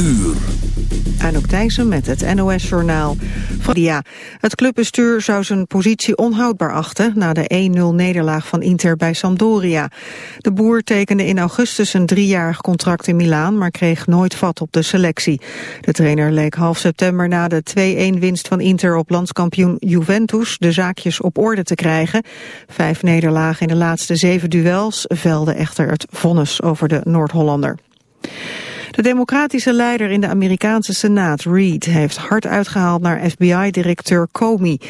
uur. Anouk Thijssen met het NOS-journaal. Het clubbestuur zou zijn positie onhoudbaar achten... na de 1-0-nederlaag van Inter bij Sampdoria. De boer tekende in augustus een driejarig contract in Milaan... maar kreeg nooit vat op de selectie. De trainer leek half september na de 2-1-winst van Inter... op landskampioen Juventus de zaakjes op orde te krijgen. Vijf nederlagen in de laatste zeven duels... velde echter het vonnis over de Noord-Hollander. De democratische leider in de Amerikaanse Senaat, Reid, heeft hard uitgehaald naar FBI-directeur Comey.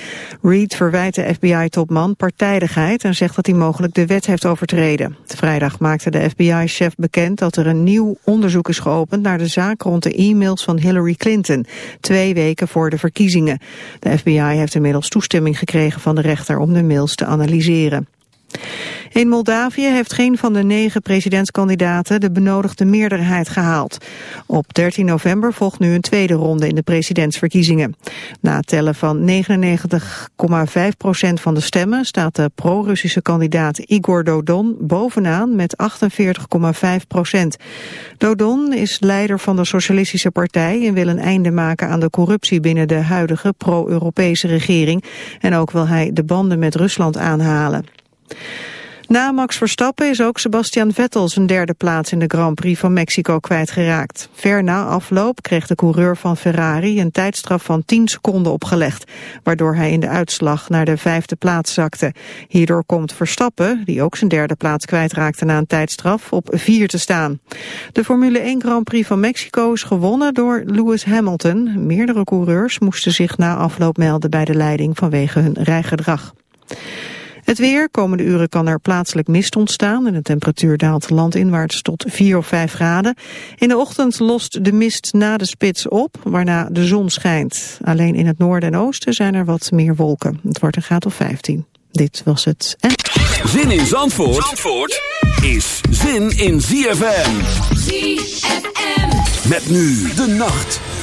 Reid verwijt de FBI-topman partijdigheid en zegt dat hij mogelijk de wet heeft overtreden. Vrijdag maakte de FBI-chef bekend dat er een nieuw onderzoek is geopend naar de zaak rond de e-mails van Hillary Clinton, twee weken voor de verkiezingen. De FBI heeft inmiddels toestemming gekregen van de rechter om de mails te analyseren. In Moldavië heeft geen van de negen presidentskandidaten de benodigde meerderheid gehaald. Op 13 november volgt nu een tweede ronde in de presidentsverkiezingen. Na het tellen van 99,5% van de stemmen staat de pro-Russische kandidaat Igor Dodon bovenaan met 48,5% Dodon is leider van de Socialistische Partij en wil een einde maken aan de corruptie binnen de huidige pro-Europese regering. En ook wil hij de banden met Rusland aanhalen. Na Max Verstappen is ook Sebastian Vettel zijn derde plaats in de Grand Prix van Mexico kwijtgeraakt. Ver na afloop kreeg de coureur van Ferrari een tijdstraf van 10 seconden opgelegd, waardoor hij in de uitslag naar de vijfde plaats zakte. Hierdoor komt Verstappen, die ook zijn derde plaats kwijtraakte na een tijdstraf, op vier te staan. De Formule 1 Grand Prix van Mexico is gewonnen door Lewis Hamilton. Meerdere coureurs moesten zich na afloop melden bij de leiding vanwege hun rijgedrag. Weer, komende uren kan er plaatselijk mist ontstaan en de temperatuur daalt landinwaarts tot 4 of 5 graden. In de ochtend lost de mist na de spits op, waarna de zon schijnt. Alleen in het noorden en oosten zijn er wat meer wolken. Het wordt een graad of 15. Dit was het. En... Zin in Zandvoort, Zandvoort is zin in ZFM. ZFM. Met nu de nacht.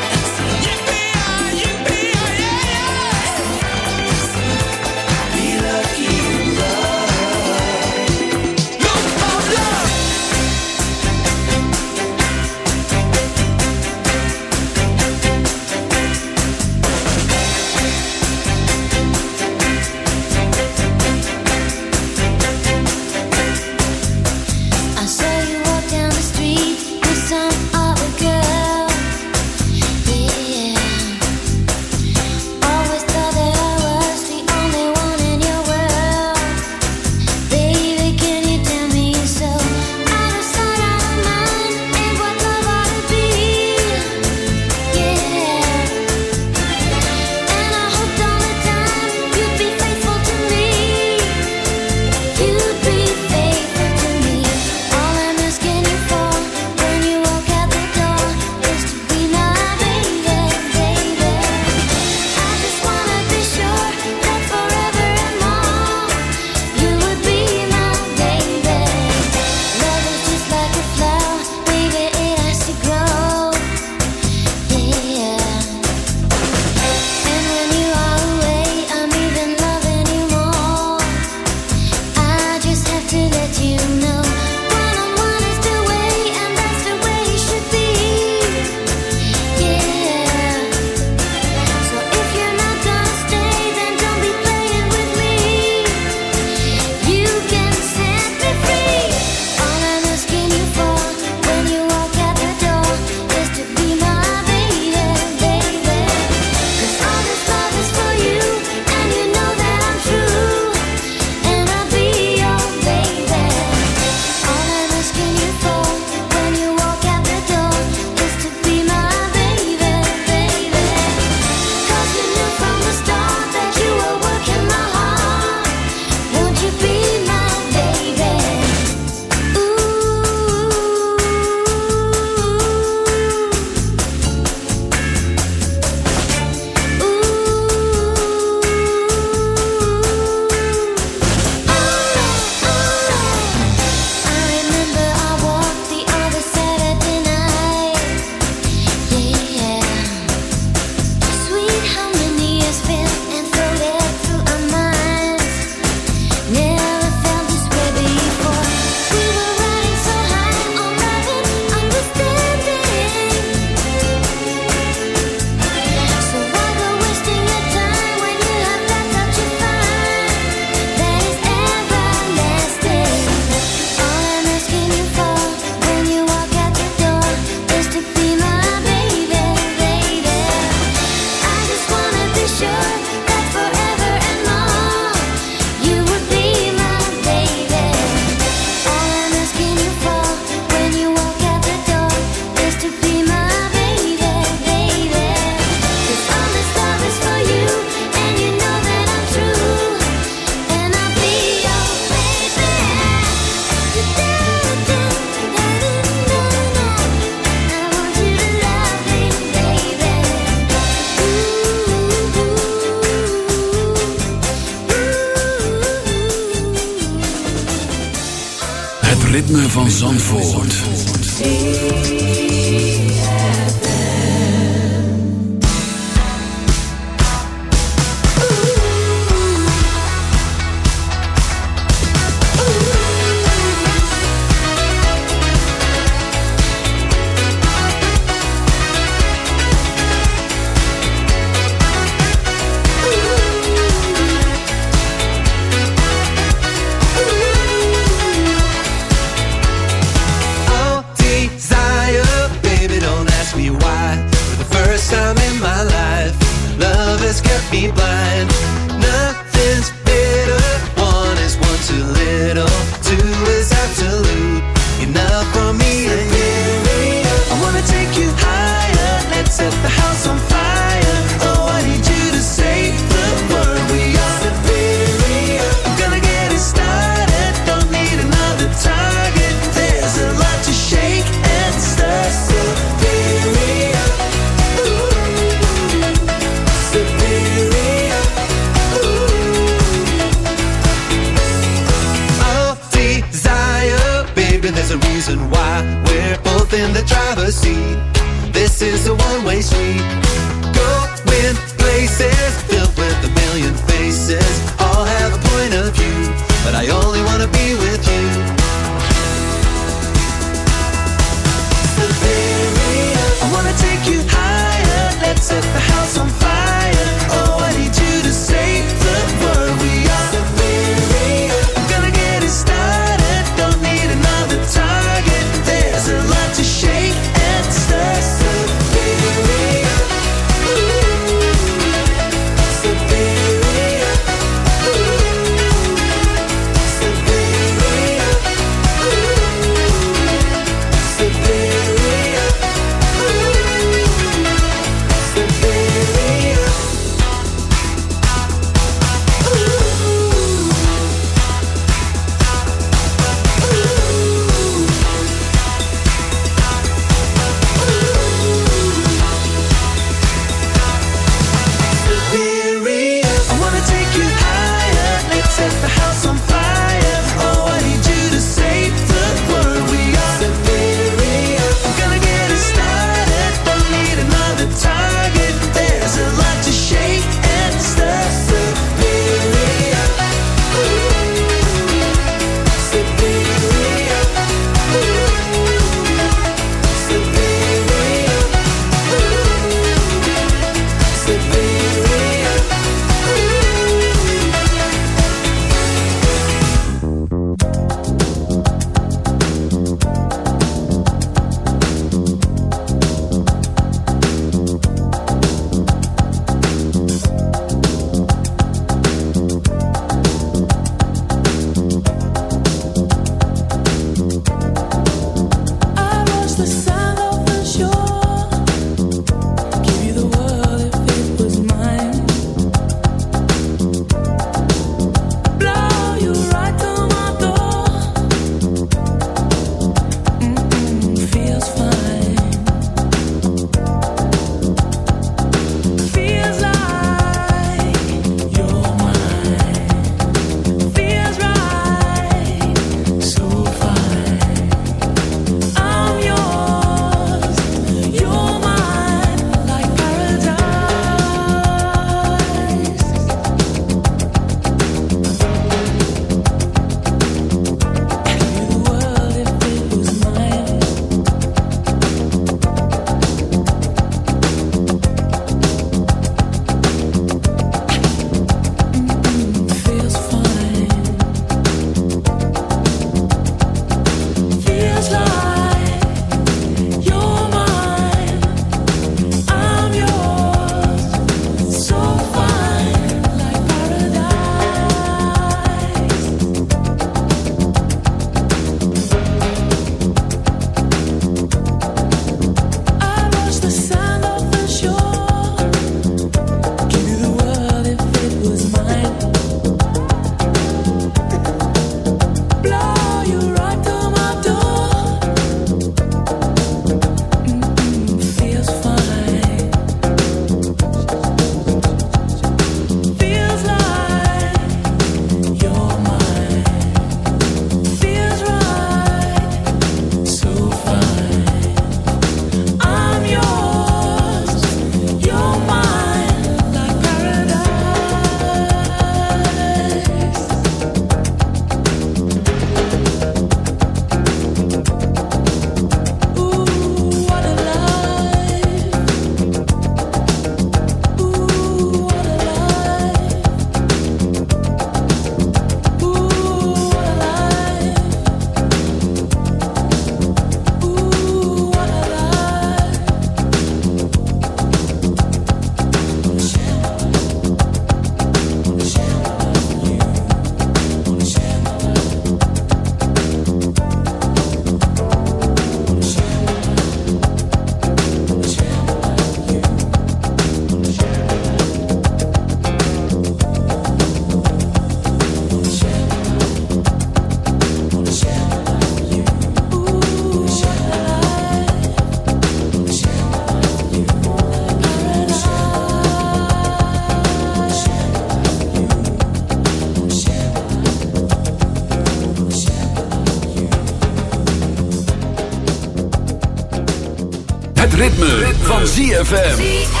ZFM.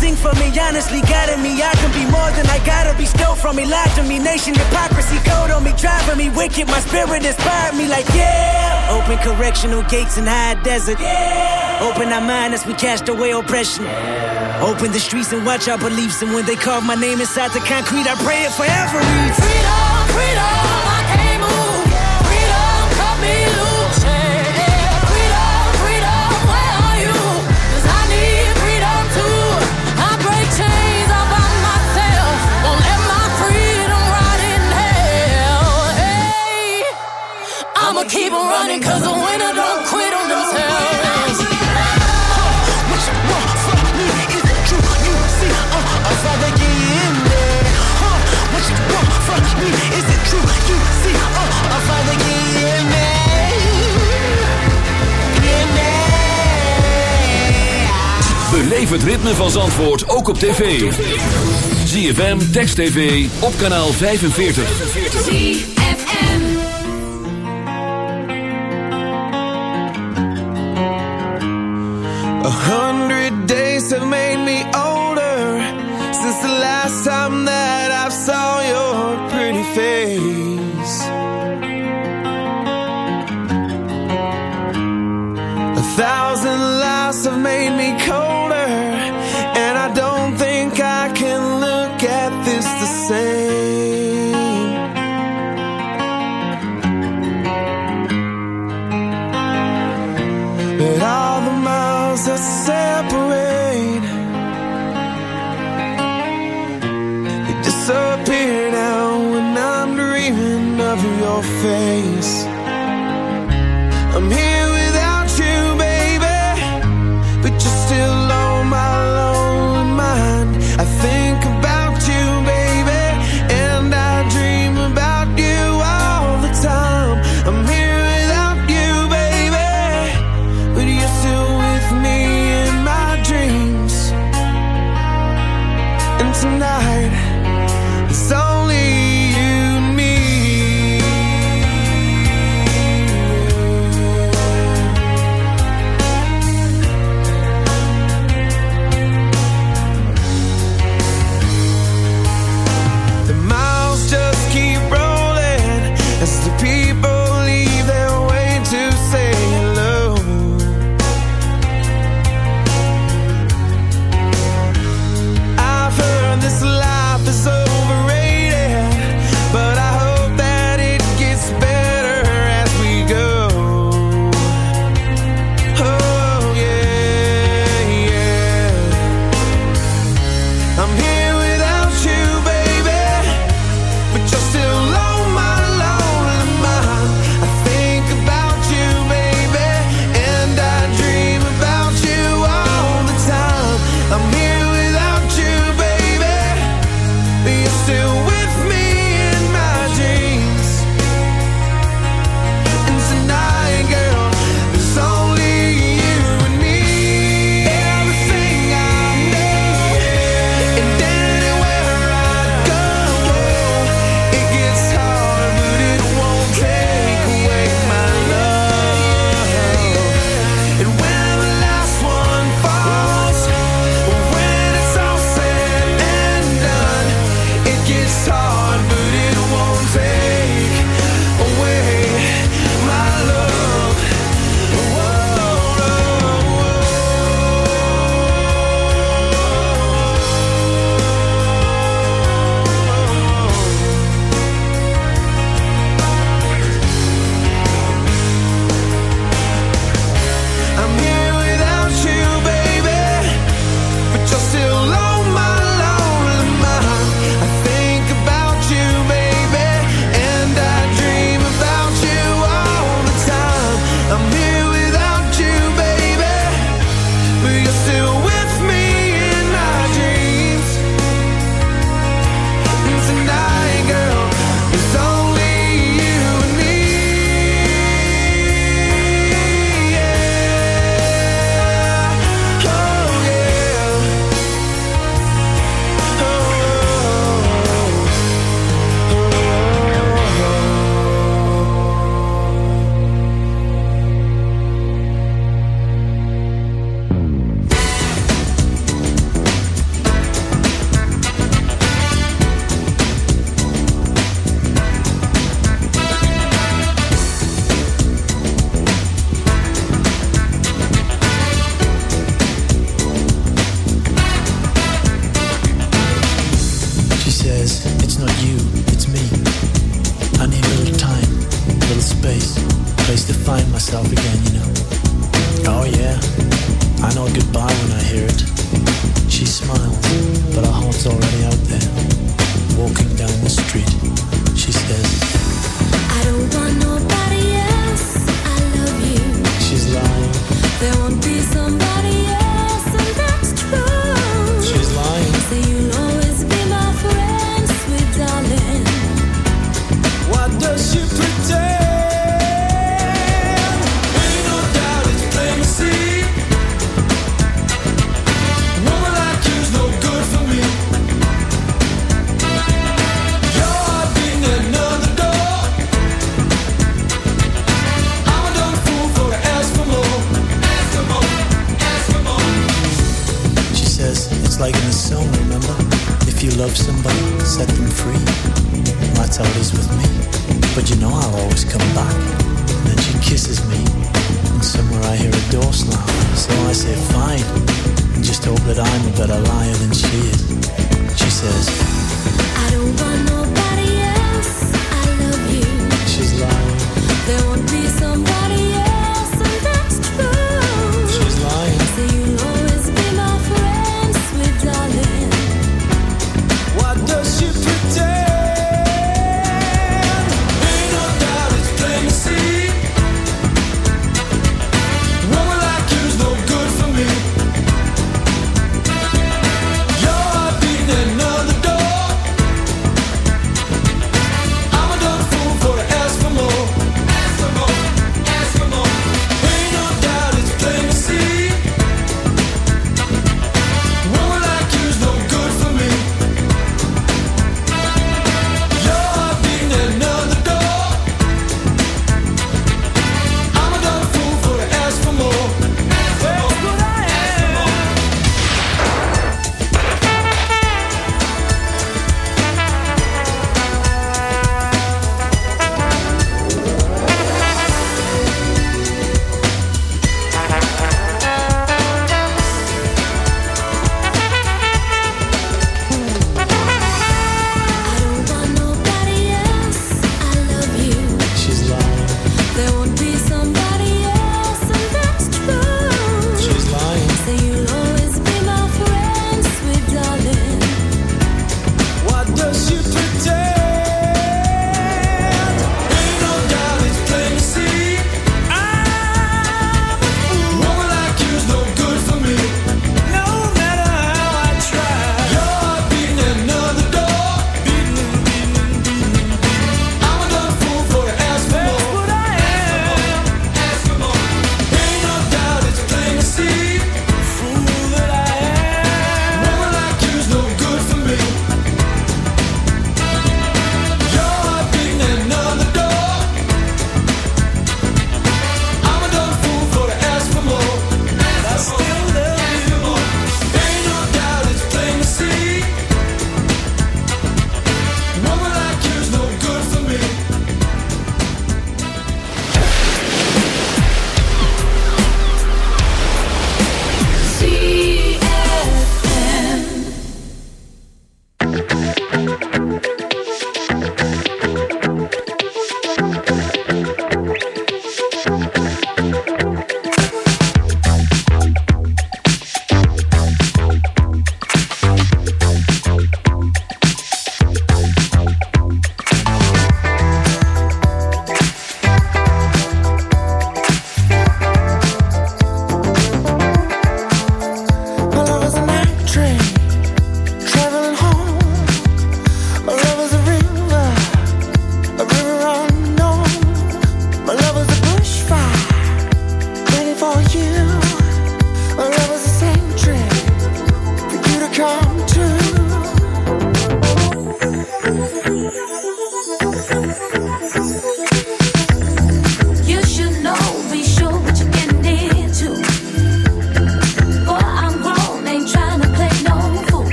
Sing for me. Honestly, guiding me, I can be more than I gotta be. Stole from me, lied to me, nation hypocrisy, code on me, driving me wicked. My spirit inspired me, like yeah. Open correctional gates in high desert. Yeah. Open our mind as we cast away oppression. Yeah. Open the streets and watch our beliefs. And when they carve my name inside the concrete, I pray it forever Freedom, freedom. Running cause the winner don't quit on themselves. What you want from me? Is true? You see, uh, I'd rather get in there. What you want from me? Is it true? You see, I'd rather get in there. In there. Beleef het ritme van Zandvoort ook op tv. ZFM, Text TV, op kanaal 45. A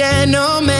gentleman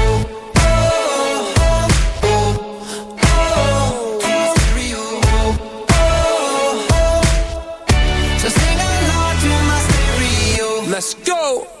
Let's go.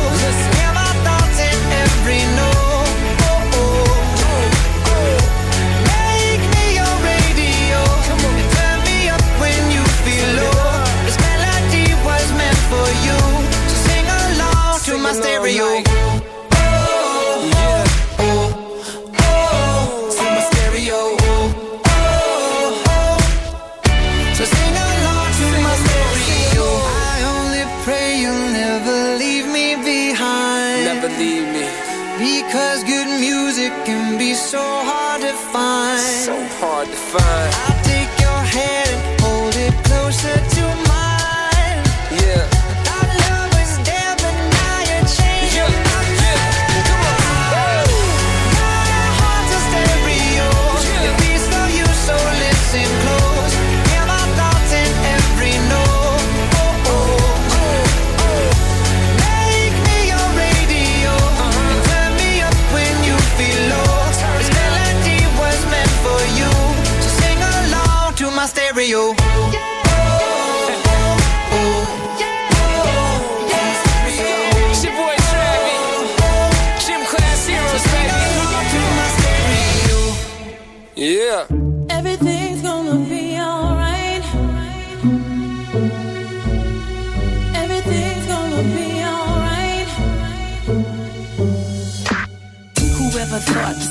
Yeah. Everything's gonna be alright. Everything's gonna be alright. Whoever thought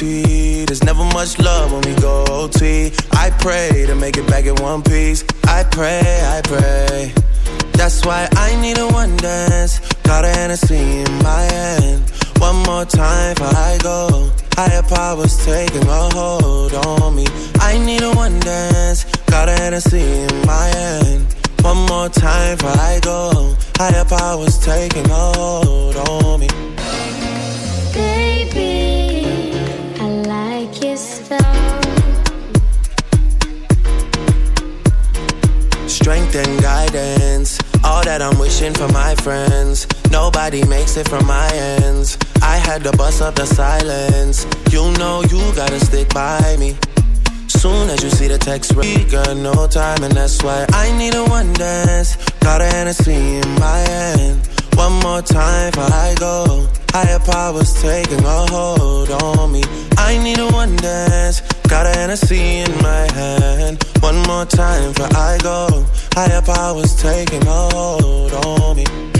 sweet. There's never much love when we Nobody makes it from my ends. I had to bust up the silence. You know you gotta stick by me. Soon as you see the text, we got no time, and that's why I need a one dance. Got a Hennessy in my hand. One more time before I go. Higher powers taking a hold on me. I need a one dance. Got a Hennessy in my hand. One more time before I go. Higher powers taking a hold on me.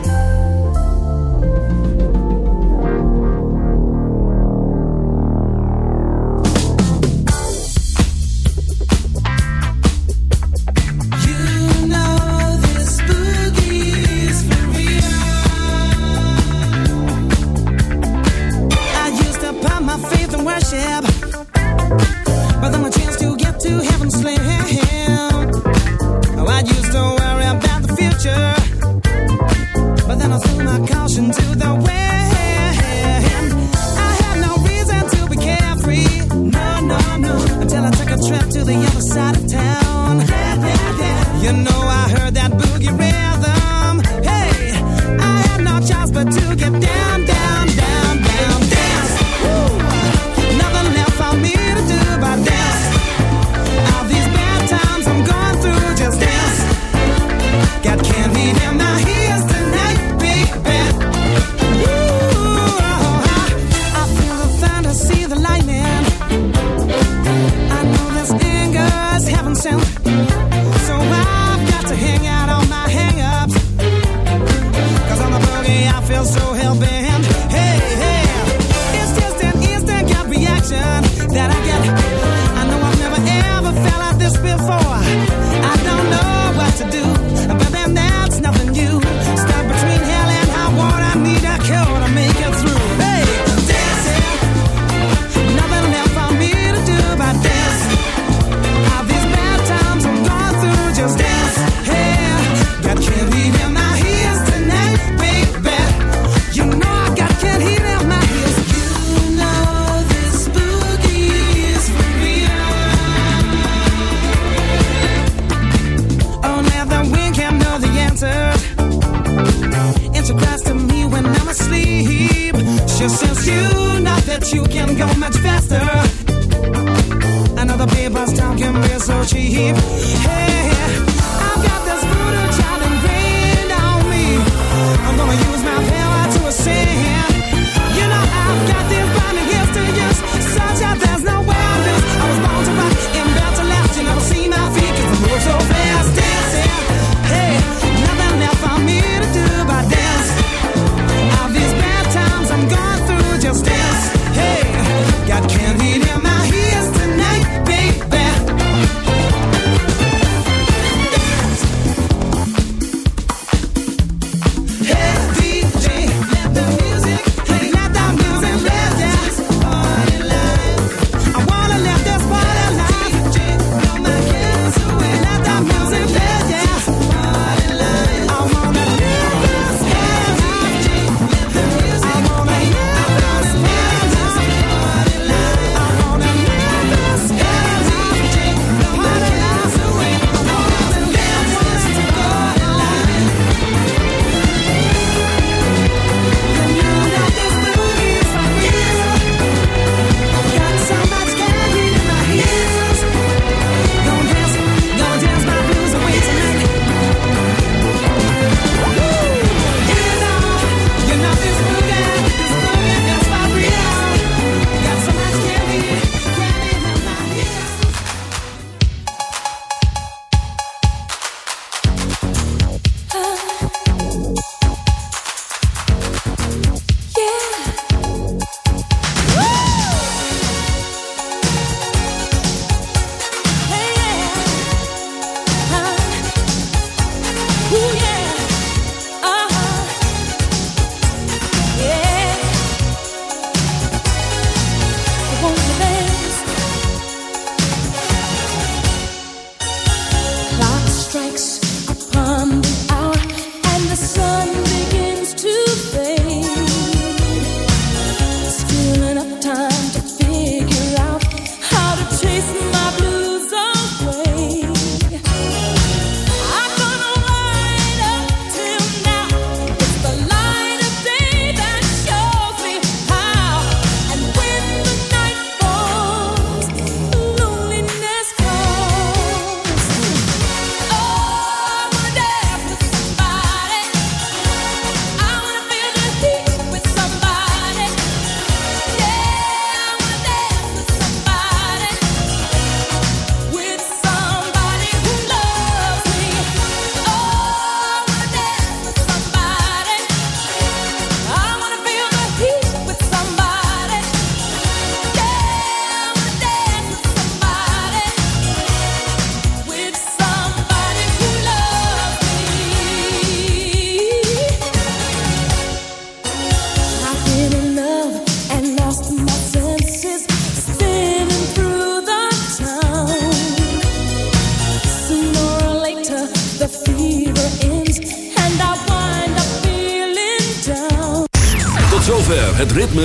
just since you know that you can go much faster. Another paper's talking can be so cheap. Hey.